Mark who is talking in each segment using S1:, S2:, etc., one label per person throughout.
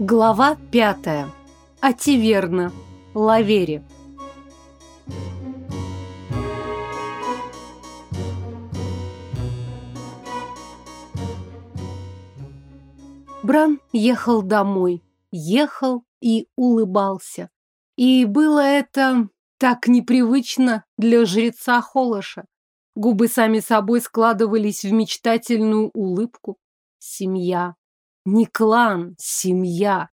S1: Глава 5. Ативерна. Лавери. Бран ехал домой. Ехал и улыбался. И было это так непривычно для жреца Холоша. Губы сами собой складывались в мечтательную улыбку. Семья, не клан, семья.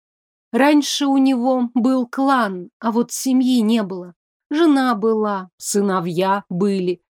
S1: Раньше у него был клан, а вот семьи не было. Жена была, сыновья были.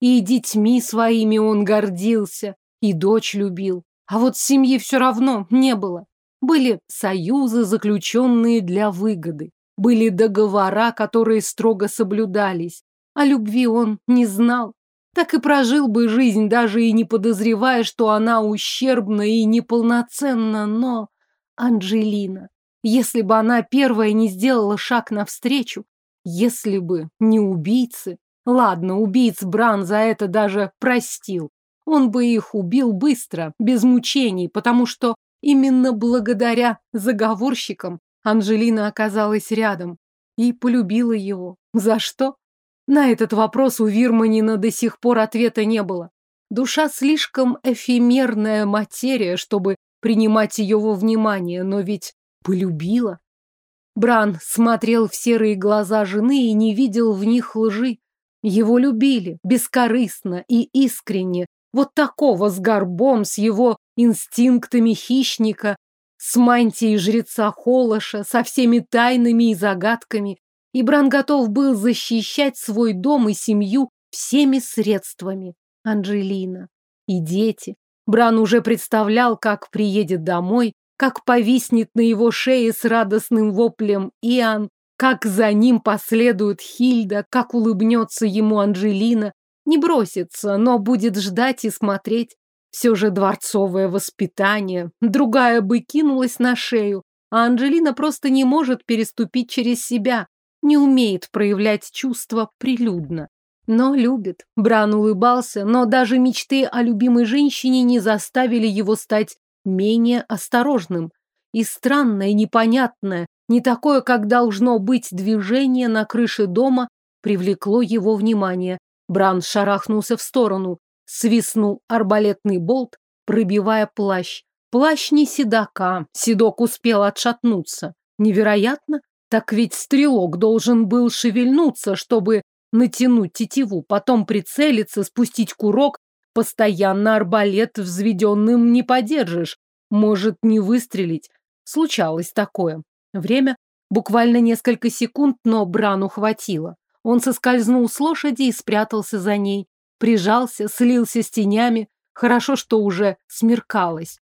S1: И детьми своими он гордился, и дочь любил. А вот семьи все равно не было. Были союзы, заключенные для выгоды. Были договора, которые строго соблюдались. О любви он не знал так и прожил бы жизнь, даже и не подозревая, что она ущербна и неполноценна, но... Анжелина, если бы она первая не сделала шаг навстречу, если бы не убийцы... Ладно, убийц Бран за это даже простил. Он бы их убил быстро, без мучений, потому что именно благодаря заговорщикам Анжелина оказалась рядом и полюбила его. За что? На этот вопрос у Вирманина до сих пор ответа не было. Душа слишком эфемерная материя, чтобы принимать ее во внимание, но ведь полюбила. Бран смотрел в серые глаза жены и не видел в них лжи. Его любили бескорыстно и искренне, вот такого с горбом, с его инстинктами хищника, с мантией жреца Холоша, со всеми тайнами и загадками, и Бран готов был защищать свой дом и семью всеми средствами. Анжелина и дети. Бран уже представлял, как приедет домой, как повиснет на его шее с радостным воплем Иоанн, как за ним последует Хильда, как улыбнется ему Анжелина. Не бросится, но будет ждать и смотреть. Все же дворцовое воспитание. Другая бы кинулась на шею, а Анжелина просто не может переступить через себя не умеет проявлять чувства прилюдно. Но любит. Бран улыбался, но даже мечты о любимой женщине не заставили его стать менее осторожным. И странное, непонятное, не такое, как должно быть движение на крыше дома, привлекло его внимание. Бран шарахнулся в сторону, свистнул арбалетный болт, пробивая плащ. Плащ не седока, седок успел отшатнуться. Невероятно, так ведь стрелок должен был шевельнуться, чтобы натянуть тетиву, потом прицелиться, спустить курок. Постоянно арбалет взведенным не подержишь. Может не выстрелить. Случалось такое. Время буквально несколько секунд, но Брану хватило. Он соскользнул с лошади и спрятался за ней. Прижался, слился с тенями. Хорошо, что уже смеркалось.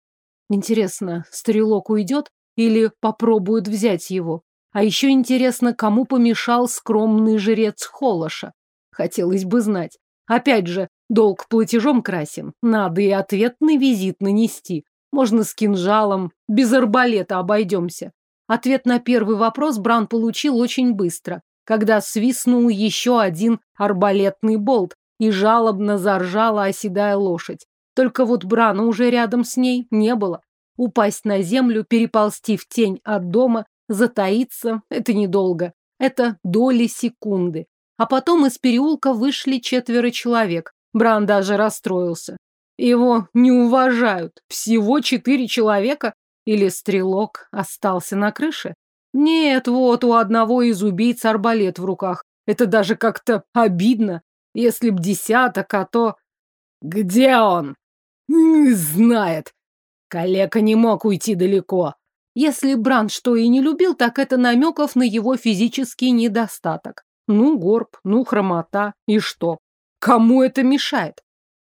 S1: Интересно, стрелок уйдет или попробуют взять его? А еще интересно, кому помешал скромный жрец Холоша. Хотелось бы знать. Опять же, долг платежом красен. Надо и ответный визит нанести. Можно с кинжалом, без арбалета обойдемся. Ответ на первый вопрос Бран получил очень быстро, когда свистнул еще один арбалетный болт и жалобно заржала оседая лошадь. Только вот Брана уже рядом с ней не было. Упасть на землю, переползти в тень от дома Затаиться – это недолго. Это доли секунды. А потом из переулка вышли четверо человек. Бран даже расстроился. Его не уважают. Всего четыре человека. Или стрелок остался на крыше? Нет, вот у одного из убийц арбалет в руках. Это даже как-то обидно. Если б десяток, а то... Где он? Не знает. Калека не мог уйти далеко. Если Бран что и не любил, так это намеков на его физический недостаток. Ну, горб, ну, хромота, и что? Кому это мешает?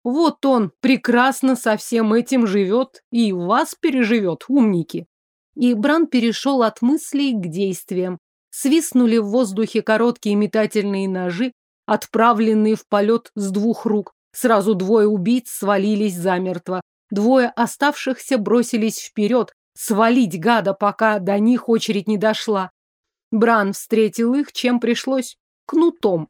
S1: Вот он прекрасно со всем этим живет и вас переживет, умники. И Бран перешел от мыслей к действиям. Свистнули в воздухе короткие метательные ножи, отправленные в полет с двух рук. Сразу двое убийц свалились замертво. Двое оставшихся бросились вперед, свалить гада, пока до них очередь не дошла. Бран встретил их, чем пришлось, кнутом.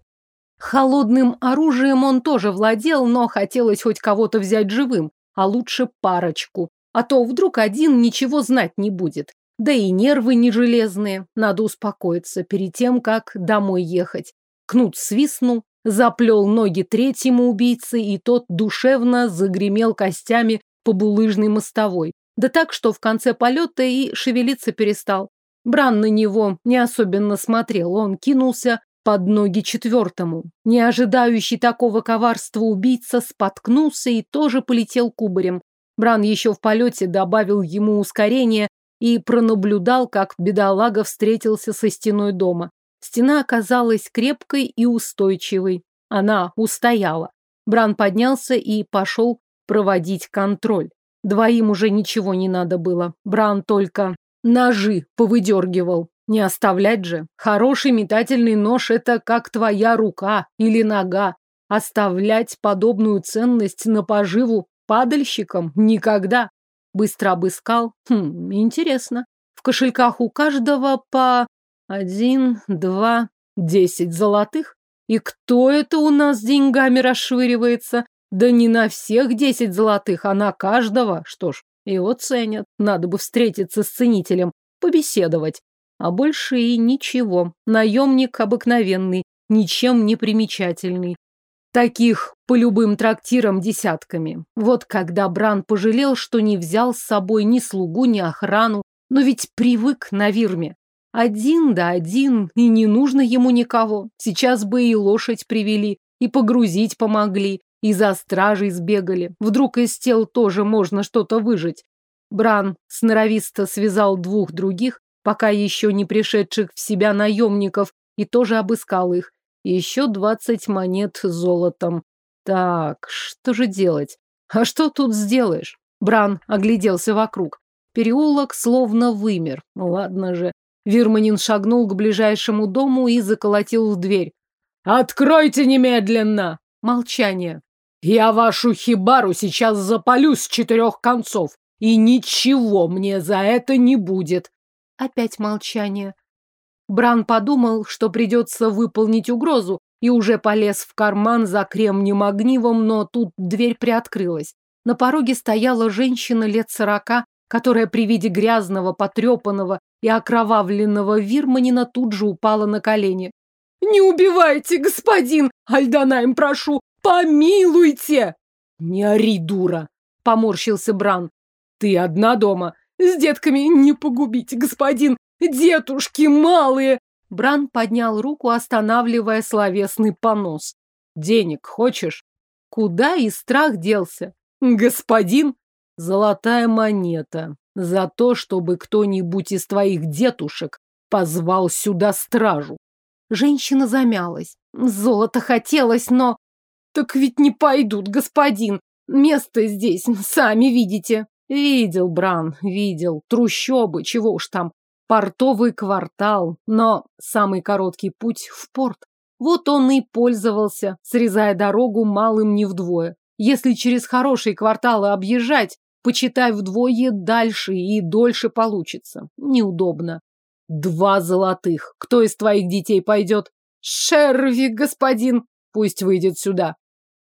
S1: Холодным оружием он тоже владел, но хотелось хоть кого-то взять живым, а лучше парочку. А то вдруг один ничего знать не будет. Да и нервы не железные. Надо успокоиться перед тем, как домой ехать. Кнут свистнул, заплел ноги третьему убийце, и тот душевно загремел костями по булыжной мостовой. Да так, что в конце полета и шевелиться перестал. Бран на него не особенно смотрел, он кинулся под ноги четвертому. Не ожидающий такого коварства убийца споткнулся и тоже полетел кубарем. Бран еще в полете добавил ему ускорение и пронаблюдал, как бедолага встретился со стеной дома. Стена оказалась крепкой и устойчивой. Она устояла. Бран поднялся и пошел проводить контроль. Двоим уже ничего не надо было. Бран только ножи повыдергивал. Не оставлять же. Хороший метательный нож – это как твоя рука или нога. Оставлять подобную ценность на поживу падальщикам никогда. Быстро обыскал. Хм, интересно. В кошельках у каждого по один, два, десять золотых. И кто это у нас с деньгами расшвыривается? Да не на всех десять золотых, а на каждого. Что ж, его ценят. Надо бы встретиться с ценителем, побеседовать. А больше и ничего. Наемник обыкновенный, ничем не примечательный. Таких по любым трактирам десятками. Вот когда Бран пожалел, что не взял с собой ни слугу, ни охрану, но ведь привык на Вирме. Один да один, и не нужно ему никого. Сейчас бы и лошадь привели, и погрузить помогли, и за стражей сбегали. Вдруг из тел тоже можно что-то выжить. Бран сноровисто связал двух других, пока еще не пришедших в себя наемников, и тоже обыскал их. Еще двадцать монет золотом. Так, что же делать? А что тут сделаешь? Бран огляделся вокруг. Переулок словно вымер. Ладно же. Вирманин шагнул к ближайшему дому и заколотил в дверь. «Откройте немедленно!» Молчание. Я вашу хибару сейчас запалю с четырех концов, и ничего мне за это не будет. Опять молчание. Бран подумал, что придется выполнить угрозу, и уже полез в карман за кремнем огнивом, но тут дверь приоткрылась. На пороге стояла женщина лет сорока, которая при виде грязного, потрепанного и окровавленного Вирманина тут же упала на колени. «Не убивайте, господин! Альданаем прошу! «Помилуйте!» «Не ори, дура!» — поморщился Бран. «Ты одна дома. С детками не погубите, господин! Детушки малые!» Бран поднял руку, останавливая словесный понос. «Денег хочешь?» Куда и страх делся? «Господин!» «Золотая монета. За то, чтобы кто-нибудь из твоих детушек позвал сюда стражу». Женщина замялась. Золото хотелось, но... Так ведь не пойдут, господин. Место здесь, сами видите. Видел, Бран, видел. Трущобы, чего уж там. Портовый квартал, но самый короткий путь в порт. Вот он и пользовался, срезая дорогу малым не вдвое. Если через хорошие кварталы объезжать, почитай вдвое дальше и дольше получится. Неудобно. Два золотых. Кто из твоих детей пойдет? Шерви, господин. Пусть выйдет сюда.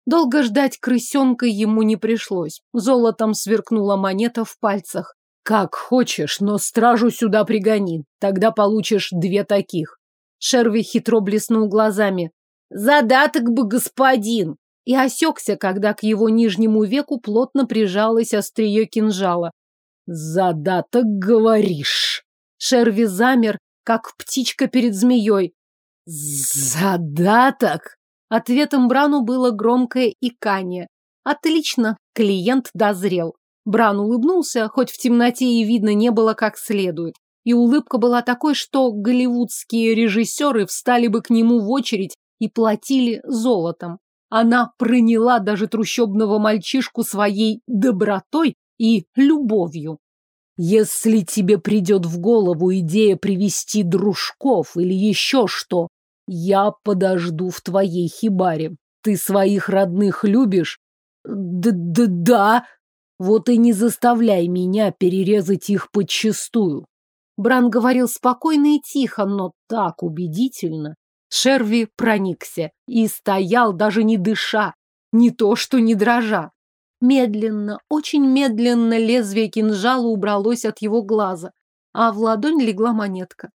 S1: Долго ждать крысенка ему не пришлось. Золотом сверкнула монета в пальцах. «Как хочешь, но стражу сюда пригони. Тогда получишь две таких». Шерви хитро блеснул глазами. «Задаток бы, господин!» И осекся, когда к его нижнему веку плотно прижалось острие кинжала. «Задаток, говоришь!» Шерви замер, как птичка перед змеей. «Задаток!» Ответом Брану было громкое икание. Отлично, клиент дозрел. Бран улыбнулся, хоть в темноте и видно не было как следует. И улыбка была такой, что голливудские режиссеры встали бы к нему в очередь и платили золотом. Она проняла даже трущобного мальчишку своей добротой и любовью. Если тебе придет в голову идея привести дружков или еще что, я подожду в твоей хибаре. Ты своих родных любишь? Д-д-да. Вот и не заставляй меня перерезать их подчистую. Бран говорил спокойно и тихо, но так убедительно. Шерви проникся и стоял, даже не дыша, не то что не дрожа. Медленно, очень медленно лезвие кинжала убралось от его глаза, а в ладонь легла монетка.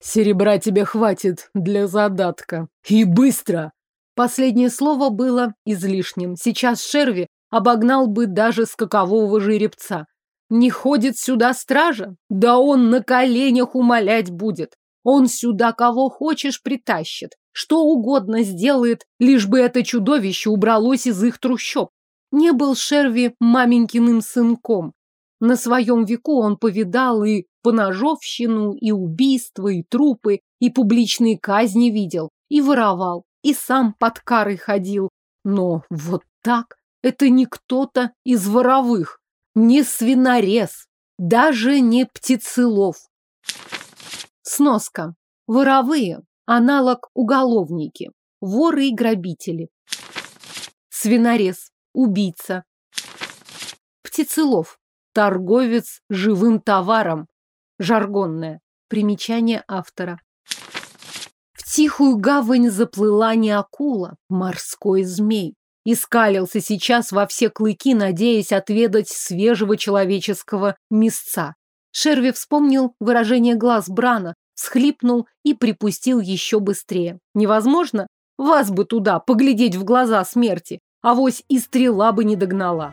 S2: Серебра тебе хватит для задатка. И быстро!»
S1: Последнее слово было излишним. Сейчас Шерви обогнал бы даже скакового жеребца. Не ходит сюда стража? Да он на коленях умолять будет. Он сюда кого хочешь притащит. Что угодно сделает, лишь бы это чудовище убралось из их трущоб. Не был Шерви маменькиным сынком. На своем веку он повидал и поножовщину, и убийства, и трупы, и публичные казни видел, и воровал, и сам под карой ходил. Но вот так это не кто-то из воровых, не свинорез, даже не птицелов. Сноска. Воровые – аналог уголовники, воры и грабители. Свинорез – убийца. Птицелов торговец живым товаром. Жаргонное. Примечание автора. В тихую гавань заплыла не акула, морской змей. Искалился сейчас во все клыки, надеясь отведать свежего человеческого мясца. Шерви вспомнил выражение глаз Брана, всхлипнул и припустил еще быстрее. Невозможно? Вас бы туда, поглядеть в глаза смерти, а вось и стрела бы не догнала.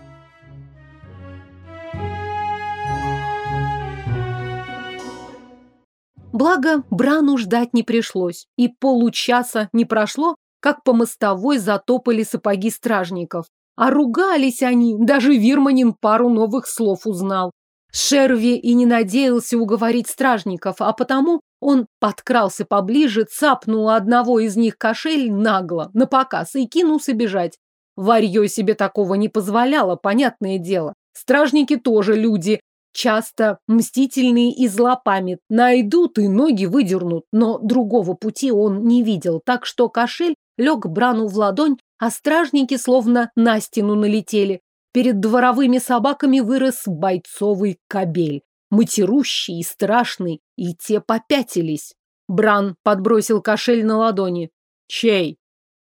S1: Благо, Брану ждать не пришлось, и получаса не прошло, как по мостовой затопали сапоги стражников. А ругались они, даже Вирманин пару новых слов узнал. Шерви и не надеялся уговорить стражников, а потому он подкрался поближе, цапнул одного из них кошель нагло, напоказ, и кинулся бежать. Варье себе такого не позволяло, понятное дело. Стражники тоже люди, часто, мстительные и злопамят. Найдут и ноги выдернут, но другого пути он не видел, так что кошель лег Брану в ладонь, а стражники словно на стену налетели. Перед дворовыми собаками вырос бойцовый кобель, матерущий и страшный, и те попятились. Бран подбросил кошель на ладони. «Чей?»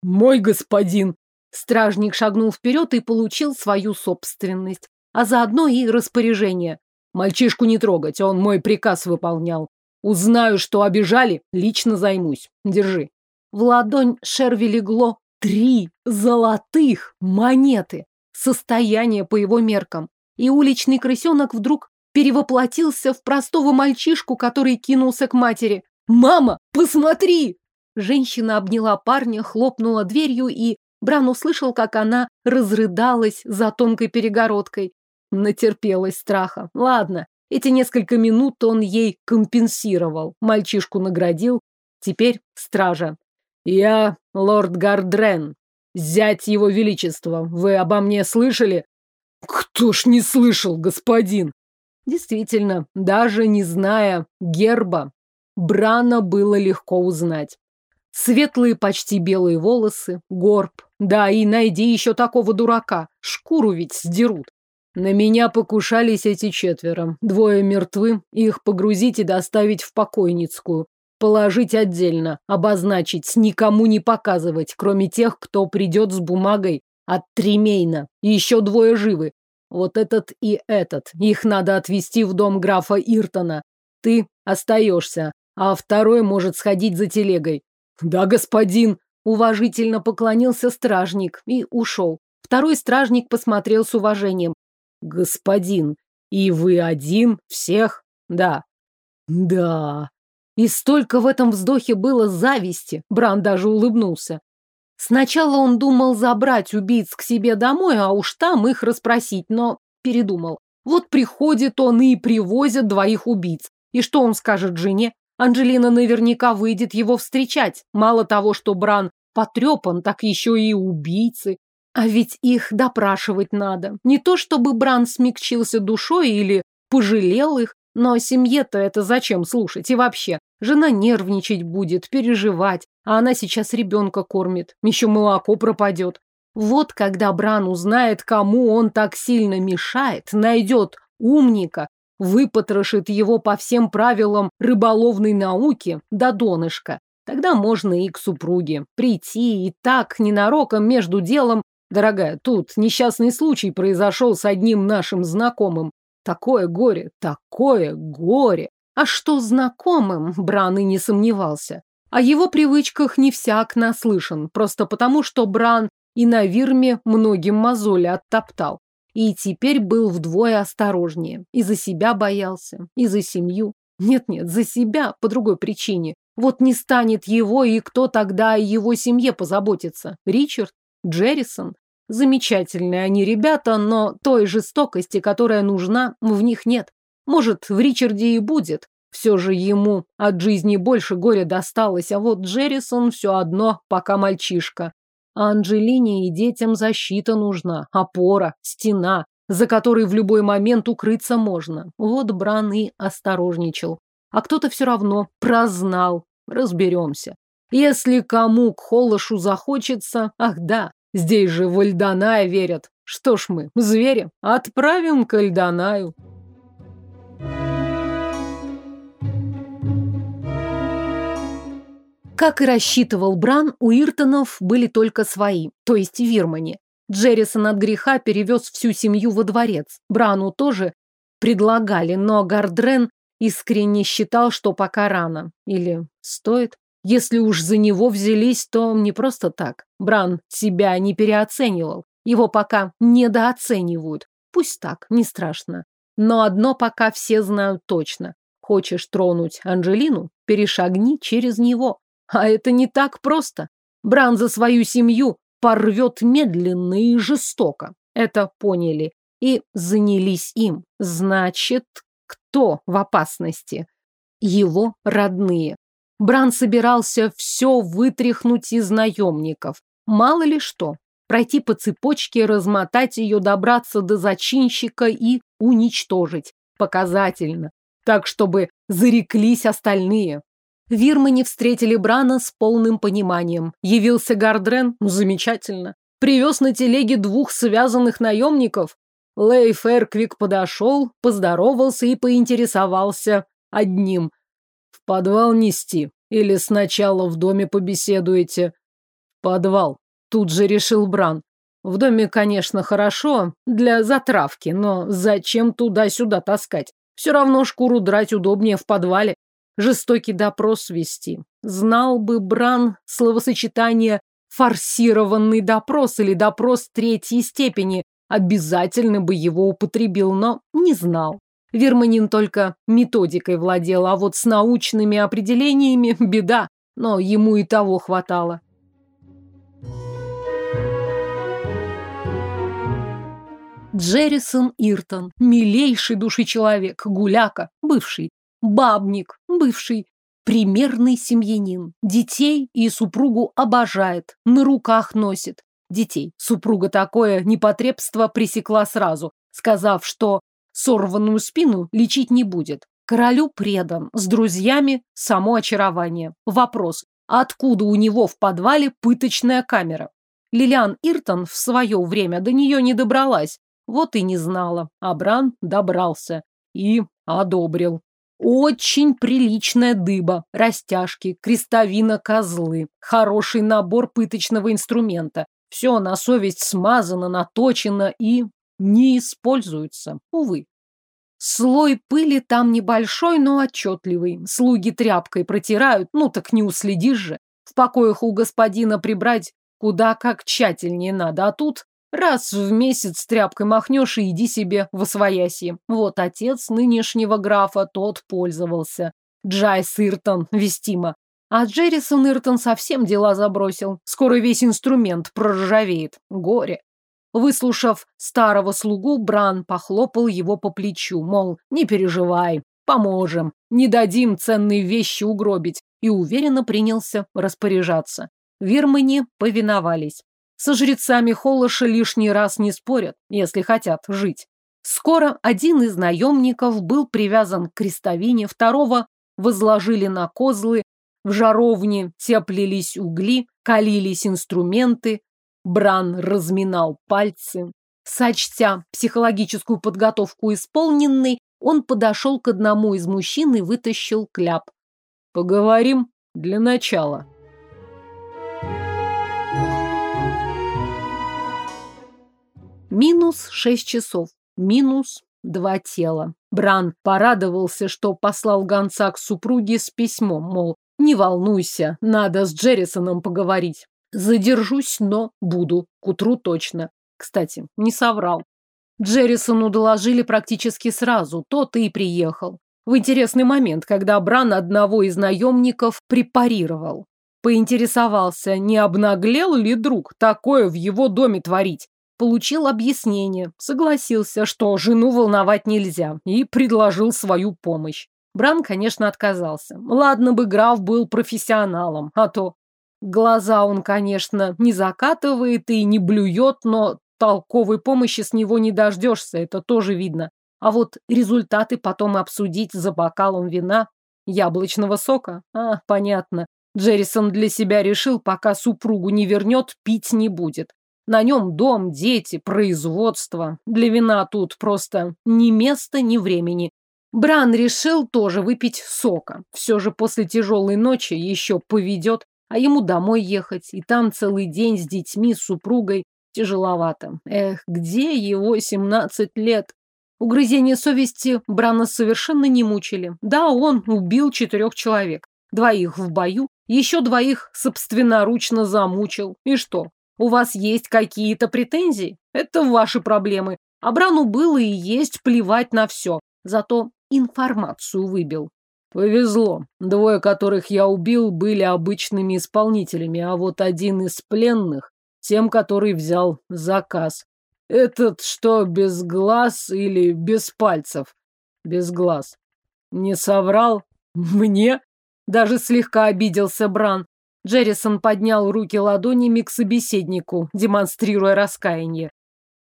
S1: «Мой господин!» Стражник шагнул вперед и получил свою собственность, а заодно и распоряжение. Мальчишку не трогать, он мой приказ выполнял. Узнаю, что обижали, лично займусь. Держи. В ладонь Шерви легло три золотых монеты. Состояние по его меркам. И уличный крысенок вдруг перевоплотился в простого мальчишку, который кинулся к матери. «Мама, посмотри!» Женщина обняла парня, хлопнула дверью, и Бран услышал, как она разрыдалась за тонкой перегородкой. Натерпелась страха. Ладно, эти несколько минут он ей компенсировал. Мальчишку наградил. Теперь стража. Я лорд Гардрен. Зять его величества. Вы обо мне слышали? Кто ж не слышал, господин? Действительно, даже не зная герба, Брана было легко узнать. Светлые, почти белые волосы, горб. Да, и найди еще такого дурака. Шкуру ведь сдерут. На меня покушались эти четверо. Двое мертвы. Их погрузить и доставить в покойницкую. Положить отдельно. Обозначить. Никому не показывать, кроме тех, кто придет с бумагой от Тремейна. Еще двое живы. Вот этот и этот. Их надо отвезти в дом графа Иртона. Ты остаешься, а второй может сходить за телегой. Да, господин. Уважительно поклонился стражник и ушел. Второй стражник посмотрел с уважением господин, и вы один всех, да». «Да». И столько в этом вздохе было зависти. Бран даже улыбнулся. Сначала он думал забрать убийц к себе домой, а уж там их расспросить, но передумал. Вот приходит он и привозит двоих убийц. И что он скажет жене? Анжелина наверняка выйдет его встречать. Мало того, что Бран потрепан, так еще и убийцы. А ведь их допрашивать надо. Не то чтобы Бран смягчился душой или пожалел их, но семье-то это зачем слушать? И вообще, жена нервничать будет, переживать, а она сейчас ребенка кормит, еще молоко пропадет. Вот когда Бран узнает, кому он так сильно мешает, найдет умника, выпотрошит его по всем правилам рыболовной науки до донышка, тогда можно и к супруге прийти и так ненароком между делом Дорогая, тут несчастный случай произошел с одним нашим знакомым.
S2: Такое горе, такое горе. А что знакомым, Бран и не сомневался. О его привычках не всяк наслышан, просто потому, что Бран и на Вирме многим мозоли оттоптал. И теперь был вдвое осторожнее. И за себя боялся, и за семью. Нет-нет, за себя, по другой причине. Вот не станет его, и кто тогда о его семье позаботится? Ричард? Джеррисон? Замечательные они ребята, но той жестокости, которая нужна, в них нет. Может, в Ричарде и будет. Все же ему от жизни больше горя досталось, а вот Джеррисон все одно, пока мальчишка. А Анджелине и детям защита нужна, опора, стена, за которой в любой момент укрыться можно. Вот Бран и осторожничал. А кто-то все равно прознал. Разберемся. Если кому к Холлошу захочется, ах да, Здесь же в Альданая верят. Что ж мы, звери, отправим к Альданаю.
S1: Как и рассчитывал Бран, у Иртонов были только свои, то есть вирмане. Джеррисон от греха перевез всю семью во дворец. Брану тоже предлагали, но Гардрен искренне считал, что пока рано. Или стоит? Если уж за него взялись, то не просто так. Бран себя не переоценивал. Его пока недооценивают. Пусть так, не страшно. Но одно пока все знают точно. Хочешь тронуть Анжелину? Перешагни через него. А это не так просто. Бран за свою семью порвет медленно и жестоко. Это поняли. И занялись им. Значит, кто в опасности? Его родные. Бран собирался все вытряхнуть из наемников. Мало ли что. Пройти по цепочке, размотать ее, добраться до зачинщика и уничтожить. Показательно. Так, чтобы зареклись остальные. Вирмы не встретили Брана с полным пониманием. Явился Гардрен? Ну, замечательно. Привез на телеге двух связанных наемников? Лейф Эрквик подошел, поздоровался и поинтересовался одним – в подвал нести? Или сначала в доме побеседуете? Подвал. Тут же решил Бран. В доме, конечно, хорошо для затравки, но зачем туда-сюда таскать? Все равно шкуру драть удобнее в подвале. Жестокий допрос вести. Знал бы Бран словосочетание «форсированный допрос» или «допрос третьей степени», обязательно бы его употребил, но не знал. Верманин только методикой владел, а вот с научными определениями беда, но ему и того хватало. Джеррисон Иртон, милейший души человек, гуляка, бывший, бабник, бывший, примерный семьянин, детей и супругу обожает, на руках носит, детей. Супруга такое непотребство пресекла сразу, сказав, что сорванную спину лечить не будет. Королю предан, с друзьями само очарование. Вопрос, откуда у него в подвале пыточная камера? Лилиан Иртон в свое время до нее не добралась, вот и не знала. Абран добрался и одобрил. Очень приличная дыба, растяжки, крестовина козлы, хороший набор пыточного инструмента. Все на совесть смазано, наточено и не используются, увы. Слой пыли там небольшой, но отчетливый. Слуги тряпкой протирают, ну так не уследишь же. В покоях у господина прибрать куда как тщательнее надо, а тут раз в месяц тряпкой махнешь и иди себе восвояси. Вот отец нынешнего графа тот пользовался. Джайс Иртон, вестимо. А Джеррисон Иртон совсем дела забросил. Скоро весь инструмент проржавеет. Горе. Выслушав старого слугу, Бран похлопал его по плечу, мол, не переживай, поможем, не дадим ценные вещи угробить, и уверенно принялся распоряжаться. Вирмане повиновались. Со жрецами Холоша лишний раз не спорят, если хотят жить. Скоро один из наемников был привязан к крестовине, второго возложили на козлы, в жаровне теплились угли, калились инструменты, Бран разминал пальцы. Сочтя психологическую подготовку исполненной, он подошел к одному из мужчин и вытащил кляп. «Поговорим для начала». Минус шесть часов, минус
S2: два тела. Бран порадовался, что послал гонца к супруге с письмом, мол, не волнуйся, надо с Джеррисоном поговорить. Задержусь, но буду. К утру точно. Кстати, не соврал. Джеррисону доложили практически сразу, тот и приехал. В интересный момент, когда Бран одного из наемников препарировал. Поинтересовался, не обнаглел ли друг такое в его доме творить. Получил объяснение, согласился, что жену волновать нельзя, и предложил свою помощь. Бран, конечно, отказался. Ладно бы граф был профессионалом, а то Глаза он, конечно, не закатывает и не блюет, но толковой помощи с него не дождешься, это тоже видно. А вот результаты потом обсудить за бокалом вина, яблочного сока. А, понятно. Джеррисон для себя решил, пока супругу не вернет, пить не будет. На нем дом, дети, производство. Для вина тут просто ни места, ни времени. Бран решил тоже выпить сока. Все же после тяжелой ночи еще поведет. А ему домой ехать, и там целый день с детьми, с супругой. Тяжеловато. Эх, где его 17 лет? Угрызения совести Брана совершенно не мучили. Да, он убил четырех человек. Двоих в бою, еще двоих собственноручно замучил. И что, у вас есть какие-то претензии? Это ваши проблемы. А Брану было и есть плевать на все. Зато информацию выбил. Повезло. Двое, которых я убил, были обычными исполнителями, а вот один из пленных – тем, который взял заказ. Этот что, без глаз или без пальцев? Без глаз. Не соврал? Мне? Даже слегка обиделся Бран. Джеррисон поднял руки ладонями к собеседнику, демонстрируя раскаяние.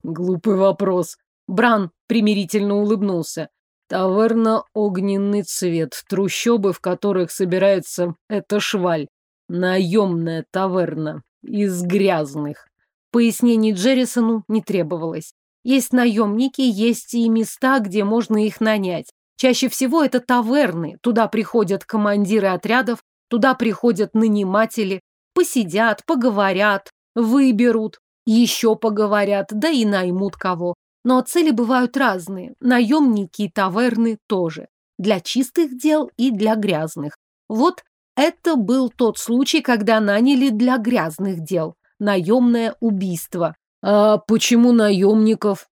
S2: Глупый вопрос. Бран примирительно улыбнулся. Таверно-огненный цвет», трущобы, в которых собирается эта шваль. Наемная таверна. Из грязных. Пояснений Джеррисону не требовалось. Есть наемники, есть и места, где можно их нанять. Чаще всего это таверны. Туда приходят командиры отрядов, туда приходят наниматели. Посидят, поговорят, выберут, еще поговорят, да и наймут кого но цели бывают разные. Наемники и таверны тоже. Для чистых дел и для грязных. Вот это был тот случай, когда наняли для грязных дел. Наемное убийство. А почему наемников?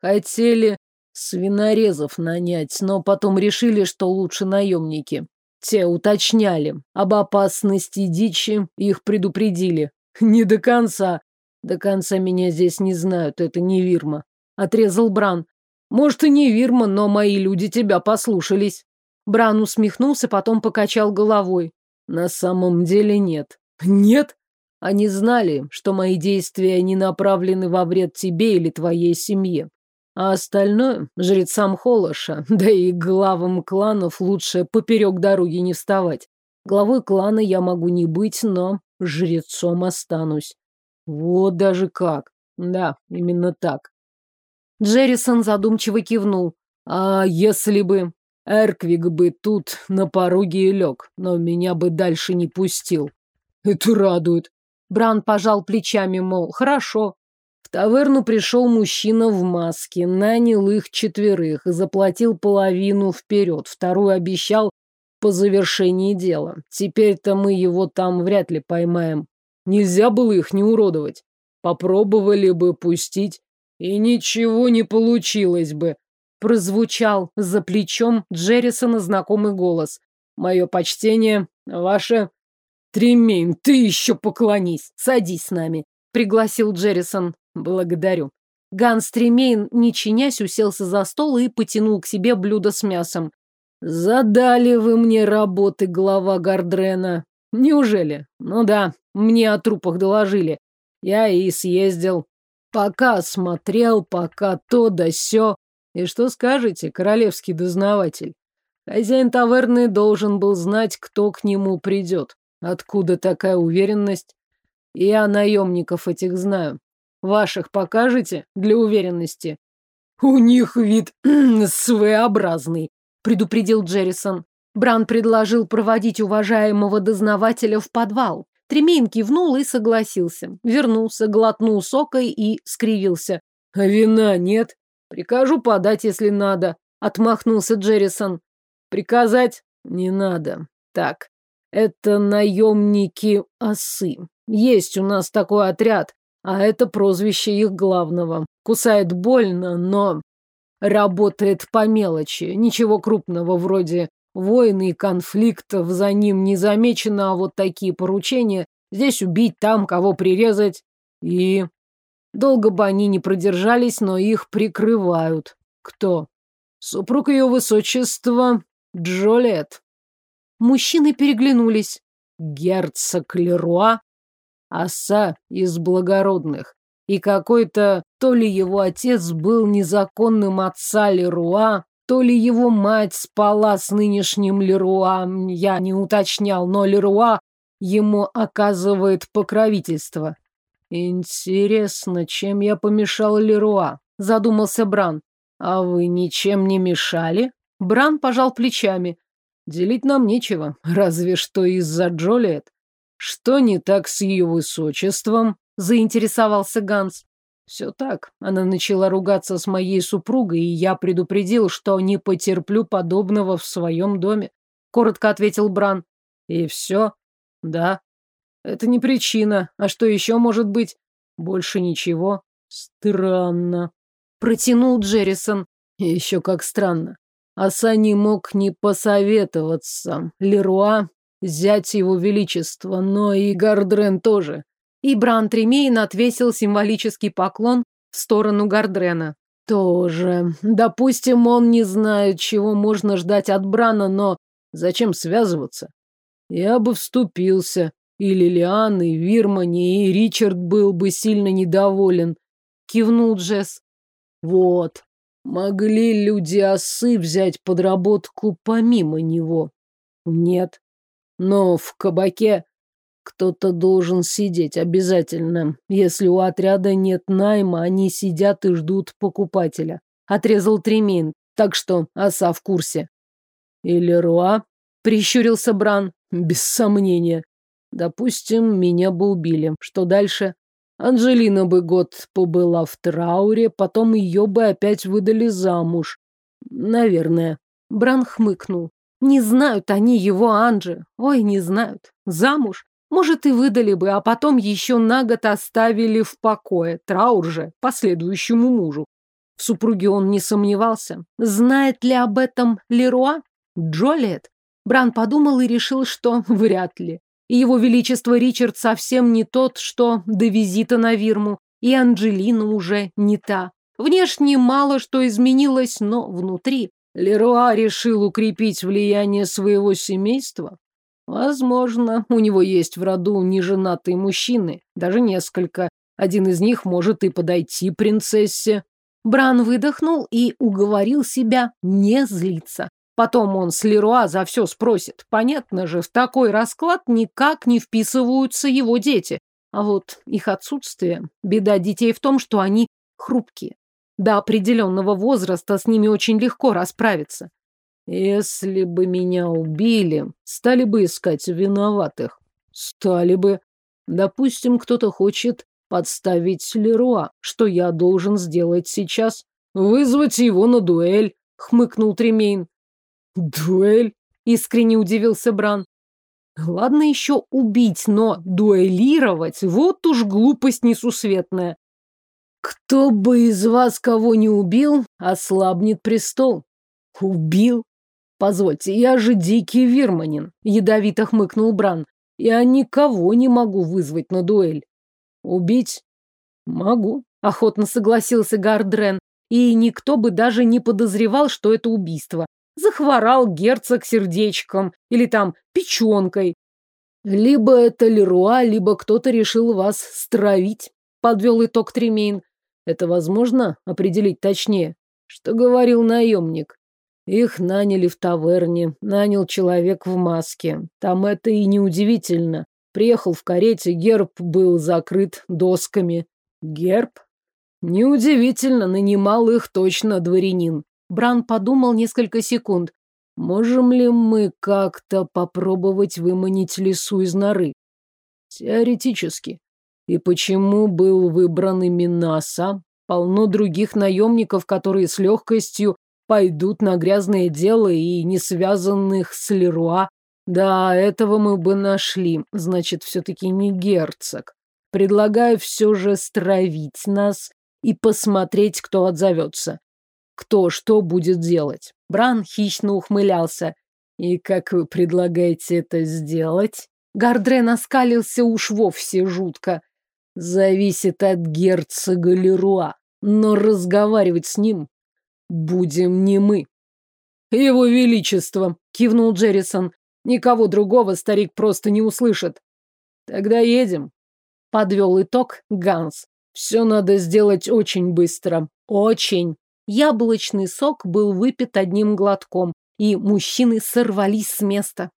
S2: Хотели свинорезов нанять, но потом решили, что лучше наемники. Те уточняли. Об опасности дичи их предупредили. Не до конца. До конца меня здесь не знают, это не Вирма отрезал Бран. Может, и не Вирман, но мои люди тебя послушались. Бран усмехнулся, потом покачал головой. На самом деле нет. Нет? Они знали, что мои действия не направлены во вред тебе или твоей семье. А остальное – жрецам Холоша, да и главам кланов лучше поперек дороги не вставать. Главой клана я могу не быть, но жрецом останусь. Вот даже как. Да, именно так. Джеррисон задумчиво кивнул. «А если бы...» Эрквик бы тут на пороге и лег, но меня бы дальше не пустил. Это радует. Бран пожал плечами, мол, хорошо. В таверну пришел мужчина в маске, нанял их четверых и заплатил половину вперед, вторую обещал по завершении дела. Теперь-то мы его там вряд ли поймаем. Нельзя было их не уродовать. Попробовали бы пустить. И ничего не получилось бы. Прозвучал за плечом Джеррисона знакомый голос. Мое почтение, ваше... Тремейн, ты еще поклонись. Садись с нами. Пригласил Джеррисон. Благодарю. Ганс Тремейн, не чинясь, уселся за стол и потянул к себе блюдо с мясом. «Задали вы мне работы, глава Гардрена. Неужели? Ну да, мне о трупах доложили. Я и съездил пока смотрел, пока то да сё. И что скажете, королевский дознаватель? Хозяин таверны должен был знать, кто к нему придет. Откуда такая уверенность? Я наемников этих знаю. Ваших покажете для уверенности? У них вид своеобразный, предупредил Джеррисон. Бран предложил проводить уважаемого дознавателя в подвал. Тремейн кивнул и согласился. Вернулся, глотнул сока и скривился. «А вина нет? Прикажу подать, если надо», — отмахнулся Джеррисон. «Приказать? Не надо. Так, это наемники осы. Есть у нас такой отряд, а это прозвище их главного. Кусает больно, но работает по мелочи. Ничего крупного вроде войны и конфликтов за ним не замечено, а вот такие поручения. Здесь убить, там кого прирезать. И... Долго бы они не продержались, но их прикрывают. Кто? Супруг ее высочества Джолет.
S1: Мужчины переглянулись.
S2: Герцог Леруа, оса из благородных. И какой-то, то ли его отец был незаконным отца Леруа, то ли его мать спала с нынешним Леруа, я не уточнял, но Леруа ему оказывает покровительство. Интересно, чем я помешал Леруа? Задумался Бран. А вы ничем не мешали? Бран пожал плечами. Делить нам нечего, разве что из-за Джолиет. Что не так с ее высочеством? Заинтересовался Ганс. Все так. Она начала ругаться с моей супругой, и я предупредил, что не потерплю подобного в своем доме. Коротко ответил Бран. И все? Да. Это не причина. А что еще может быть? Больше ничего. Странно. Протянул Джеррисон. Еще как странно. Оса не мог не посоветоваться. Леруа, зять его величества, но и Гардрен тоже и Бран Тремейн отвесил символический поклон в сторону Гардрена. Тоже. Допустим, он не знает, чего можно ждать от Брана, но зачем связываться? Я бы вступился. И Лилиан, и Вирмани, и Ричард был бы сильно недоволен. Кивнул Джесс. Вот. Могли люди осы взять подработку помимо него? Нет. Но в кабаке кто-то должен сидеть обязательно. Если у отряда нет найма, они сидят и ждут покупателя. Отрезал Тремин, так что оса в курсе. Или Руа? Прищурился Бран. Без сомнения. Допустим, меня бы убили. Что дальше? Анжелина бы год побыла в трауре, потом ее бы опять выдали замуж. Наверное. Бран хмыкнул. Не знают они его Анжи. Ой, не знают. Замуж? Может, и выдали бы, а потом еще на год оставили в покое. Траур же последующему мужу. В супруге он не сомневался. Знает ли об этом Леруа? Джолиет? Бран подумал и решил, что вряд ли. И его величество Ричард совсем не тот, что до визита на Вирму. И Анджелина уже не та. Внешне мало что изменилось, но внутри. Леруа решил укрепить влияние своего семейства. Возможно, у него есть в роду неженатые мужчины, даже несколько. Один из них может и подойти принцессе. Бран выдохнул и уговорил себя не злиться. Потом он с Леруа за все спросит. Понятно же, в такой расклад никак не вписываются его дети. А вот их отсутствие, беда детей в том, что они хрупкие. До определенного возраста с ними очень легко расправиться. Если бы меня убили, стали бы искать виноватых. Стали бы. Допустим, кто-то хочет подставить Леруа. Что я должен сделать сейчас? Вызвать его на дуэль, хмыкнул Тремейн. Дуэль? Искренне удивился Бран. Ладно еще убить, но дуэлировать – вот уж глупость несусветная. Кто бы из вас кого не убил, ослабнет престол. Убил? Позвольте, я же дикий вирманин, ядовито хмыкнул Бран. Я никого не могу вызвать на дуэль. Убить? Могу, охотно согласился Гардрен. И никто бы даже не подозревал, что это убийство. Захворал герцог сердечком или там печенкой. Либо это Леруа, либо кто-то решил вас стравить, подвел итог Тремейн. Это возможно определить точнее? Что говорил наемник? Их наняли в таверне, нанял человек в маске. Там это и неудивительно. Приехал в карете, герб был закрыт досками. Герб? Неудивительно, нанимал их точно дворянин. Бран подумал несколько секунд. Можем ли мы как-то попробовать выманить лису из норы? Теоретически. И почему был выбран именно Аса? Полно других наемников, которые с легкостью пойдут на грязные дела и не связанных с Леруа. Да, этого мы бы нашли. Значит, все-таки не герцог. Предлагаю все же стравить нас и посмотреть, кто отзовется. Кто что будет делать. Бран хищно ухмылялся. И как вы предлагаете это сделать? Гардрен оскалился уж вовсе жутко. Зависит от герцога Леруа. Но разговаривать с ним будем не мы. Его Величество, кивнул Джеррисон. Никого другого старик просто не услышит. Тогда едем. Подвел итог Ганс. Все надо сделать очень быстро. Очень. Яблочный сок был выпит одним глотком, и мужчины сорвались с места.